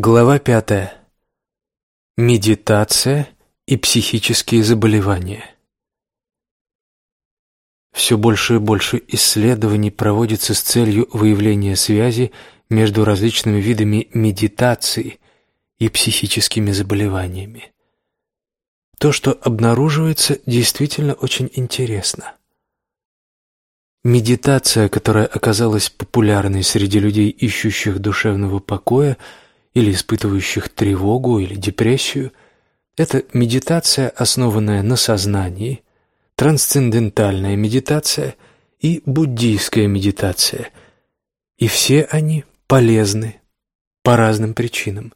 Глава пятая. Медитация и психические заболевания. Все больше и больше исследований проводится с целью выявления связи между различными видами медитации и психическими заболеваниями. То, что обнаруживается, действительно очень интересно. Медитация, которая оказалась популярной среди людей, ищущих душевного покоя – или испытывающих тревогу или депрессию. Это медитация, основанная на сознании, трансцендентальная медитация и буддийская медитация. И все они полезны по разным причинам.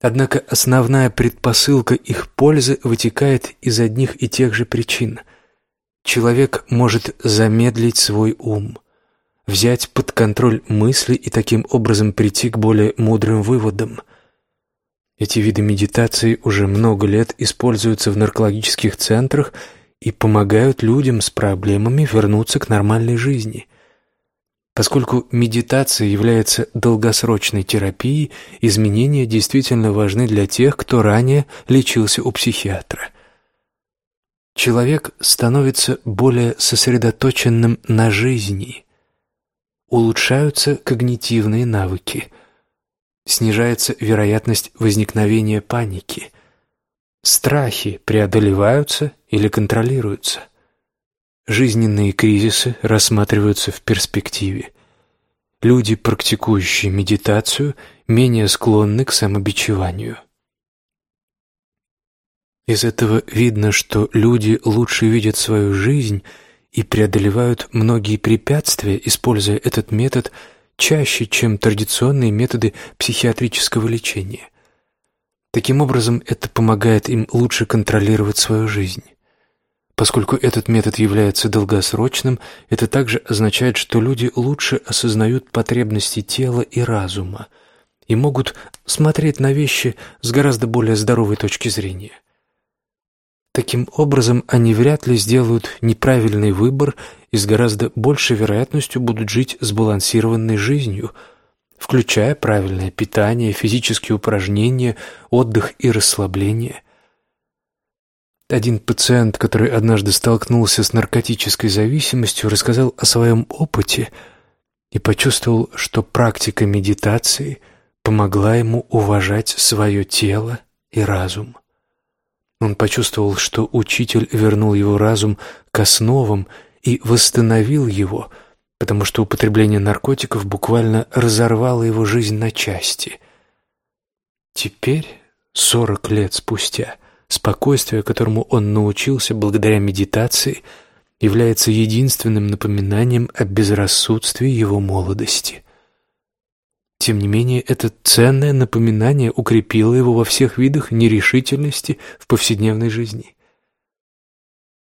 Однако основная предпосылка их пользы вытекает из одних и тех же причин. Человек может замедлить свой ум – взять под контроль мысли и таким образом прийти к более мудрым выводам. Эти виды медитации уже много лет используются в наркологических центрах и помогают людям с проблемами вернуться к нормальной жизни. Поскольку медитация является долгосрочной терапией, изменения действительно важны для тех, кто ранее лечился у психиатра. Человек становится более сосредоточенным на жизни – улучшаются когнитивные навыки, снижается вероятность возникновения паники, страхи преодолеваются или контролируются, жизненные кризисы рассматриваются в перспективе. Люди, практикующие медитацию, менее склонны к самобичеванию. Из этого видно, что люди лучше видят свою жизнь – и преодолевают многие препятствия, используя этот метод чаще, чем традиционные методы психиатрического лечения. Таким образом, это помогает им лучше контролировать свою жизнь. Поскольку этот метод является долгосрочным, это также означает, что люди лучше осознают потребности тела и разума и могут смотреть на вещи с гораздо более здоровой точки зрения – Таким образом, они вряд ли сделают неправильный выбор и с гораздо большей вероятностью будут жить сбалансированной жизнью, включая правильное питание, физические упражнения, отдых и расслабление. Один пациент, который однажды столкнулся с наркотической зависимостью, рассказал о своем опыте и почувствовал, что практика медитации помогла ему уважать свое тело и разум. Он почувствовал, что учитель вернул его разум к основам и восстановил его, потому что употребление наркотиков буквально разорвало его жизнь на части. Теперь, сорок лет спустя, спокойствие, которому он научился благодаря медитации, является единственным напоминанием о безрассудстве его молодости. Тем не менее, это ценное напоминание укрепило его во всех видах нерешительности в повседневной жизни.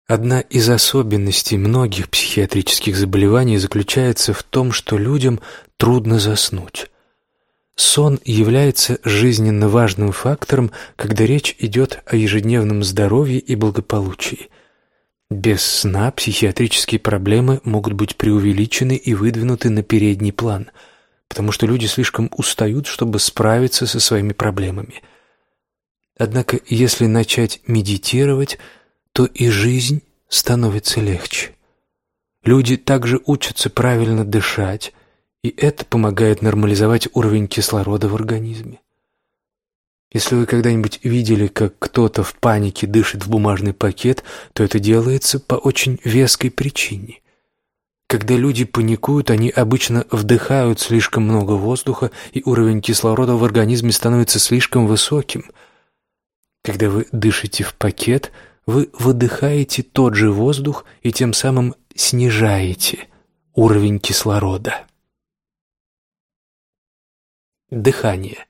Одна из особенностей многих психиатрических заболеваний заключается в том, что людям трудно заснуть. Сон является жизненно важным фактором, когда речь идет о ежедневном здоровье и благополучии. Без сна психиатрические проблемы могут быть преувеличены и выдвинуты на передний план – потому что люди слишком устают, чтобы справиться со своими проблемами. Однако, если начать медитировать, то и жизнь становится легче. Люди также учатся правильно дышать, и это помогает нормализовать уровень кислорода в организме. Если вы когда-нибудь видели, как кто-то в панике дышит в бумажный пакет, то это делается по очень веской причине. Когда люди паникуют, они обычно вдыхают слишком много воздуха, и уровень кислорода в организме становится слишком высоким. Когда вы дышите в пакет, вы выдыхаете тот же воздух и тем самым снижаете уровень кислорода. Дыхание.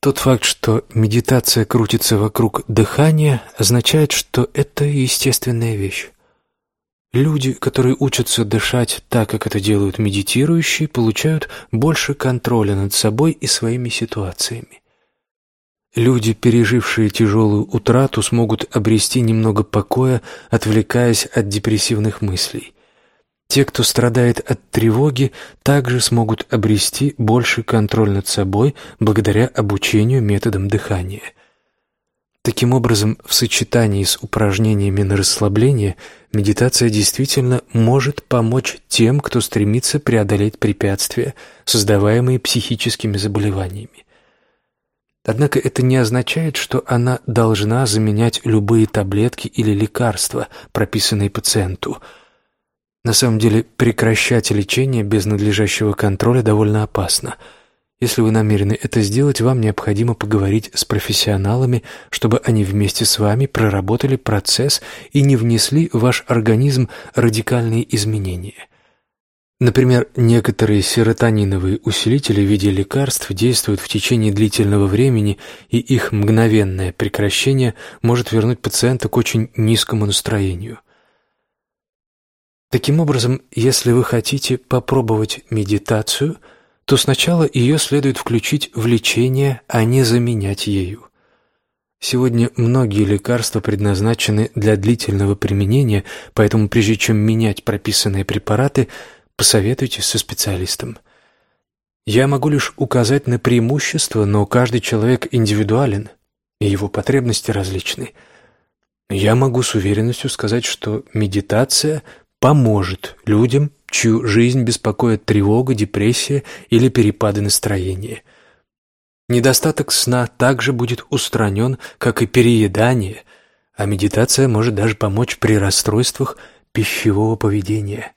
Тот факт, что медитация крутится вокруг дыхания, означает, что это естественная вещь. Люди, которые учатся дышать так, как это делают медитирующие, получают больше контроля над собой и своими ситуациями. Люди, пережившие тяжелую утрату, смогут обрести немного покоя, отвлекаясь от депрессивных мыслей. Те, кто страдает от тревоги, также смогут обрести больший контроль над собой благодаря обучению методам дыхания. Таким образом, в сочетании с упражнениями на расслабление, медитация действительно может помочь тем, кто стремится преодолеть препятствия, создаваемые психическими заболеваниями. Однако это не означает, что она должна заменять любые таблетки или лекарства, прописанные пациенту. На самом деле, прекращать лечение без надлежащего контроля довольно опасно. Если вы намерены это сделать, вам необходимо поговорить с профессионалами, чтобы они вместе с вами проработали процесс и не внесли в ваш организм радикальные изменения – Например, некоторые серотониновые усилители в виде лекарств действуют в течение длительного времени, и их мгновенное прекращение может вернуть пациента к очень низкому настроению. Таким образом, если вы хотите попробовать медитацию, то сначала ее следует включить в лечение, а не заменять ею. Сегодня многие лекарства предназначены для длительного применения, поэтому прежде чем менять прописанные препараты – Посоветуйтесь со специалистом. Я могу лишь указать на преимущества, но каждый человек индивидуален, и его потребности различны. Я могу с уверенностью сказать, что медитация поможет людям, чью жизнь беспокоит тревога, депрессия или перепады настроения. Недостаток сна также будет устранен, как и переедание, а медитация может даже помочь при расстройствах пищевого поведения.